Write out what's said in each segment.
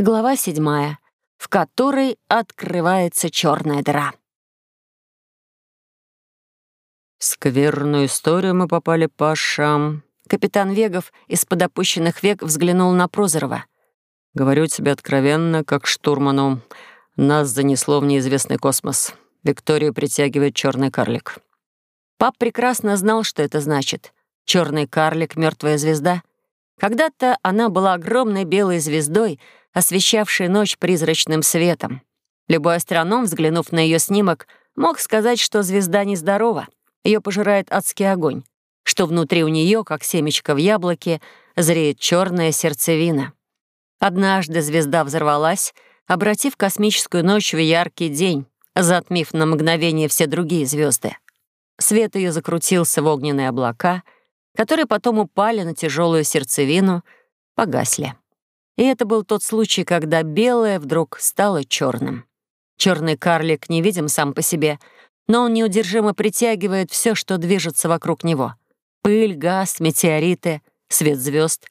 Глава седьмая, в которой открывается черная дыра. В скверную историю мы попали, Паша. Капитан Вегов из-под опущенных век взглянул на Прозорова. Говорю тебе откровенно, как штурману, нас занесло в неизвестный космос. Викторию притягивает черный карлик. Пап прекрасно знал, что это значит. Черный карлик — мертвая звезда. Когда-то она была огромной белой звездой — освещавший ночь призрачным светом. Любой астроном, взглянув на ее снимок, мог сказать, что звезда нездорова, ее пожирает адский огонь, что внутри у нее, как семечко в яблоке, зреет черная сердцевина. Однажды звезда взорвалась, обратив космическую ночь в яркий день, затмив на мгновение все другие звезды. Свет ее закрутился в огненные облака, которые потом упали на тяжелую сердцевину, погасли. И это был тот случай, когда белое вдруг стало черным. Черный карлик не видим сам по себе, но он неудержимо притягивает все, что движется вокруг него. Пыль, газ, метеориты, свет звезд.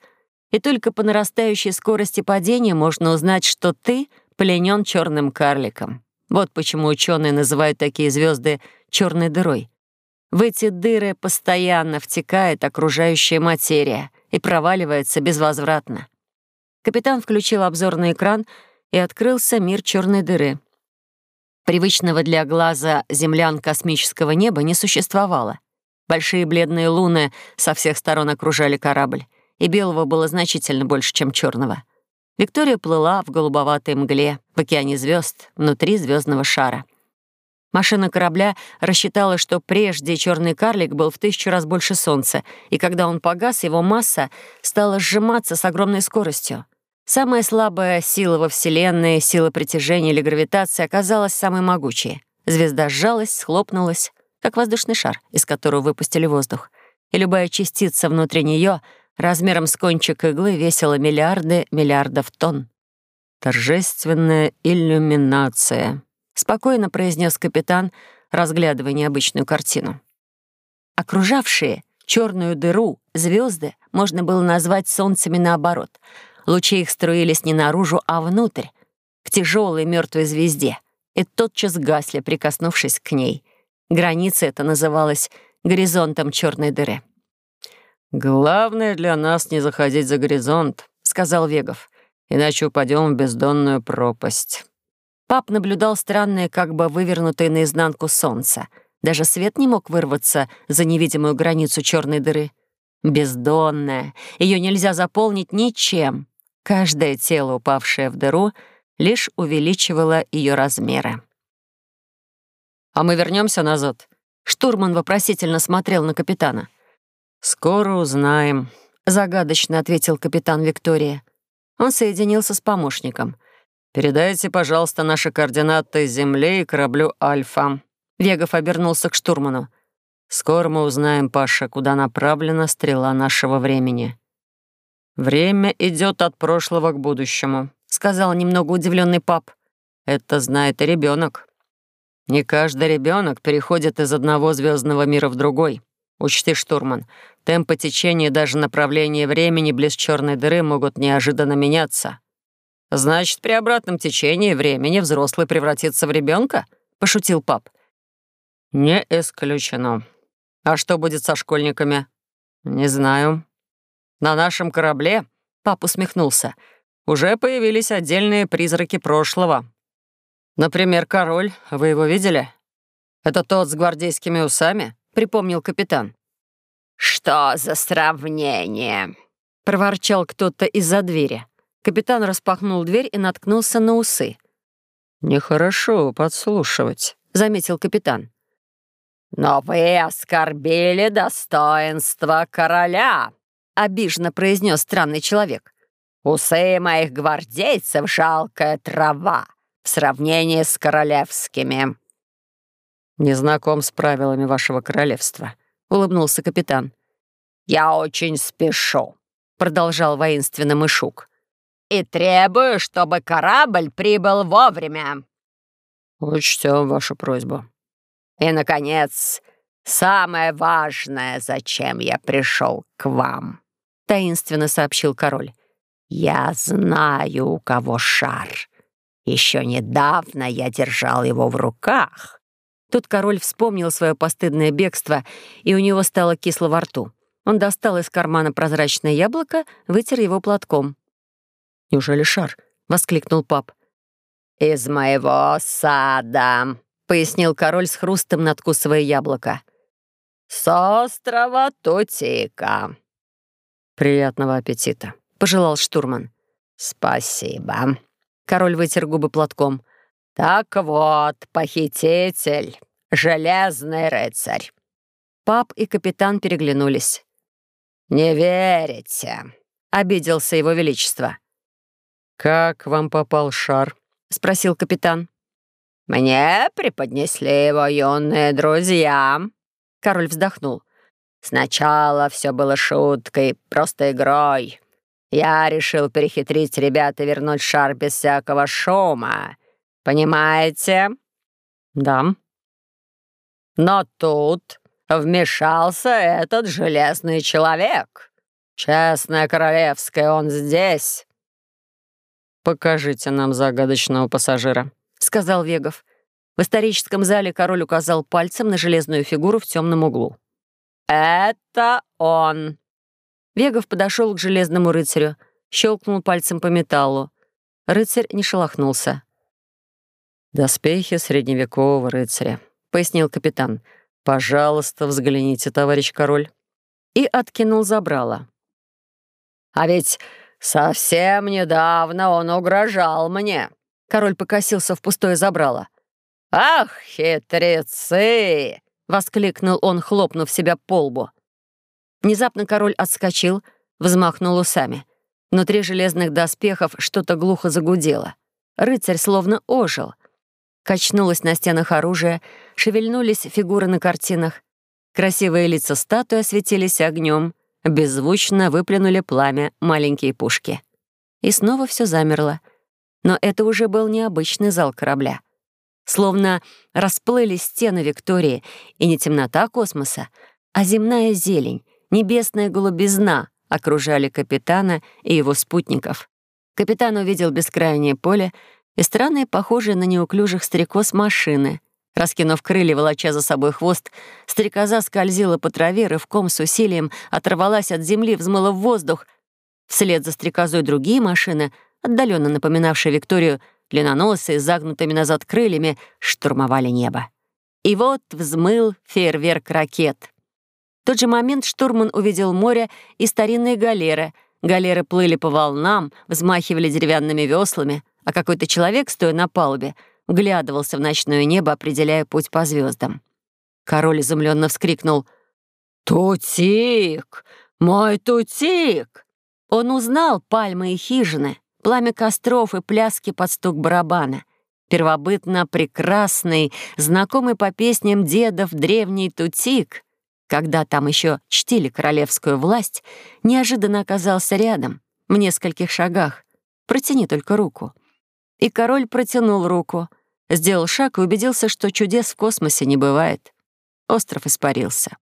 И только по нарастающей скорости падения можно узнать, что ты пленен черным карликом. Вот почему ученые называют такие звезды черной дырой. В эти дыры постоянно втекает окружающая материя и проваливается безвозвратно. Капитан включил обзорный экран, и открылся мир черной дыры. Привычного для глаза землян космического неба не существовало. Большие бледные луны со всех сторон окружали корабль, и белого было значительно больше, чем черного. Виктория плыла в голубоватой мгле, в океане звезд, внутри звездного шара. Машина корабля рассчитала, что прежде черный карлик был в тысячу раз больше Солнца, и когда он погас, его масса стала сжиматься с огромной скоростью. Самая слабая сила во Вселенной, сила притяжения или гравитации, оказалась самой могучей. Звезда сжалась, схлопнулась, как воздушный шар, из которого выпустили воздух. И любая частица внутри нее размером с кончик иглы весила миллиарды миллиардов тонн. «Торжественная иллюминация», — спокойно произнес капитан, разглядывая необычную картину. Окружавшие черную дыру звезды можно было назвать солнцами наоборот — Лучи их струились не наружу, а внутрь, к тяжелой мертвой звезде, и тотчас гасли, прикоснувшись к ней. Граница эта называлась горизонтом черной дыры. «Главное для нас не заходить за горизонт», — сказал Вегов, «иначе упадем в бездонную пропасть». Пап наблюдал странное, как бы вывернутое наизнанку солнце. Даже свет не мог вырваться за невидимую границу черной дыры. Бездонная, ее нельзя заполнить ничем. Каждое тело, упавшее в дыру, лишь увеличивало ее размеры. «А мы вернемся назад?» Штурман вопросительно смотрел на капитана. «Скоро узнаем», — загадочно ответил капитан Виктория. Он соединился с помощником. «Передайте, пожалуйста, наши координаты Земле и кораблю «Альфа». Вегов обернулся к штурману. «Скоро мы узнаем, Паша, куда направлена стрела нашего времени». «Время идет от прошлого к будущему», — сказал немного удивленный пап. «Это знает и ребенок. Не каждый ребенок переходит из одного звездного мира в другой. Учти, штурман, темпы течения и даже направление времени близ черной дыры могут неожиданно меняться. Значит, при обратном течении времени взрослый превратится в ребенка? пошутил пап. Не исключено. А что будет со школьниками? Не знаю. На нашем корабле, пап усмехнулся, уже появились отдельные призраки прошлого. Например, король, вы его видели? Это тот с гвардейскими усами, припомнил капитан. «Что за сравнение?» — проворчал кто-то из-за двери. Капитан распахнул дверь и наткнулся на усы. «Нехорошо подслушивать», — заметил капитан. «Но вы оскорбили достоинство короля», обиженно произнес странный человек. «Усы моих гвардейцев — жалкая трава в сравнении с королевскими». «Не знаком с правилами вашего королевства», — улыбнулся капитан. «Я очень спешу», — продолжал воинственно Мышук. «И требую, чтобы корабль прибыл вовремя». «Учтем вашу просьбу». «И, наконец, самое важное, зачем я пришел к вам» таинственно сообщил король. «Я знаю, у кого шар. Еще недавно я держал его в руках». Тут король вспомнил свое постыдное бегство, и у него стало кисло во рту. Он достал из кармана прозрачное яблоко, вытер его платком. «Неужели шар?» — воскликнул пап. «Из моего сада», — пояснил король с хрустом, надкусывая яблоко. «С острова Тутика». «Приятного аппетита», — пожелал штурман. «Спасибо». Король вытер губы платком. «Так вот, похититель, железный рыцарь». Пап и капитан переглянулись. «Не верите?» — обиделся его величество. «Как вам попал шар?» — спросил капитан. «Мне преподнесли его юные друзья». Король вздохнул. «Сначала все было шуткой, просто игрой. Я решил перехитрить ребят и вернуть шар без всякого шума. Понимаете?» «Да». «Но тут вмешался этот железный человек. Честное королевское, он здесь». «Покажите нам загадочного пассажира», — сказал Вегов. В историческом зале король указал пальцем на железную фигуру в темном углу. «Это он!» Вегов подошел к железному рыцарю, щелкнул пальцем по металлу. Рыцарь не шелохнулся. «Доспехи средневекового рыцаря», — пояснил капитан. «Пожалуйста, взгляните, товарищ король». И откинул забрало. «А ведь совсем недавно он угрожал мне», — король покосился в пустое забрало. «Ах, хитрецы!» — воскликнул он, хлопнув себя по лбу. Внезапно король отскочил, взмахнул усами. Внутри железных доспехов что-то глухо загудело. Рыцарь словно ожил. Качнулось на стенах оружие, шевельнулись фигуры на картинах. Красивые лица статуи осветились огнем, беззвучно выплюнули пламя маленькие пушки. И снова все замерло. Но это уже был необычный зал корабля. Словно расплылись стены Виктории, и не темнота космоса, а земная зелень, небесная голубизна окружали капитана и его спутников. Капитан увидел бескрайнее поле и странные, похожие на неуклюжих стрекоз машины. Раскинув крылья, волоча за собой хвост, стрекоза скользила по траве, рывком с усилием оторвалась от земли, взмыла в воздух. Вслед за стрекозой другие машины, отдаленно напоминавшие Викторию, длинноносые, загнутыми назад крыльями, штурмовали небо. И вот взмыл фейерверк ракет. В тот же момент штурман увидел море и старинные галеры. Галеры плыли по волнам, взмахивали деревянными веслами, а какой-то человек, стоя на палубе, вглядывался в ночное небо, определяя путь по звездам. Король изумленно вскрикнул «Тутик! Мой Тутик!» Он узнал пальмы и хижины, пламя костров и пляски под стук барабана. Первобытно прекрасный, знакомый по песням дедов древний Тутик, когда там еще чтили королевскую власть, неожиданно оказался рядом, в нескольких шагах. Протяни только руку. И король протянул руку, сделал шаг и убедился, что чудес в космосе не бывает. Остров испарился.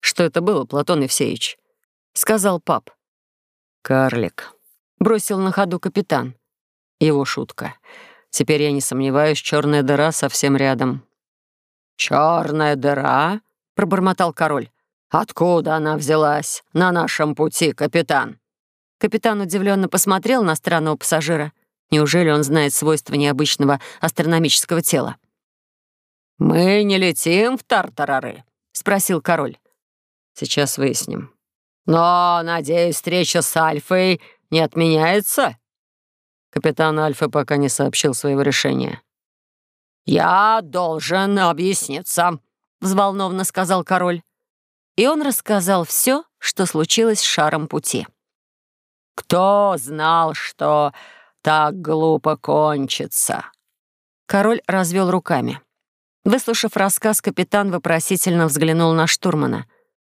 «Что это было, Платон Евсеевич?» — сказал пап. «Карлик», — бросил на ходу капитан. Его шутка. Теперь я не сомневаюсь, черная дыра совсем рядом. Черная дыра? пробормотал король. Откуда она взялась на нашем пути, капитан? Капитан удивленно посмотрел на странного пассажира. Неужели он знает свойства необычного астрономического тела? «Мы не летим в Тартарары?» — спросил король. «Сейчас выясним». «Но, надеюсь, встреча с Альфой не отменяется?» Капитан Альфа пока не сообщил своего решения. «Я должен объясниться», — взволнованно сказал король. И он рассказал все, что случилось с шаром пути. «Кто знал, что так глупо кончится?» Король развел руками. Выслушав рассказ, капитан вопросительно взглянул на штурмана.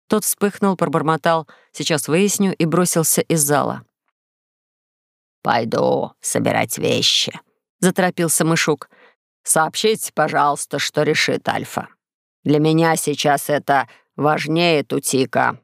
Тот вспыхнул, пробормотал «сейчас выясню» и бросился из зала. «Пойду собирать вещи», — заторопился Мышук. «Сообщите, пожалуйста, что решит Альфа. Для меня сейчас это важнее Тутика».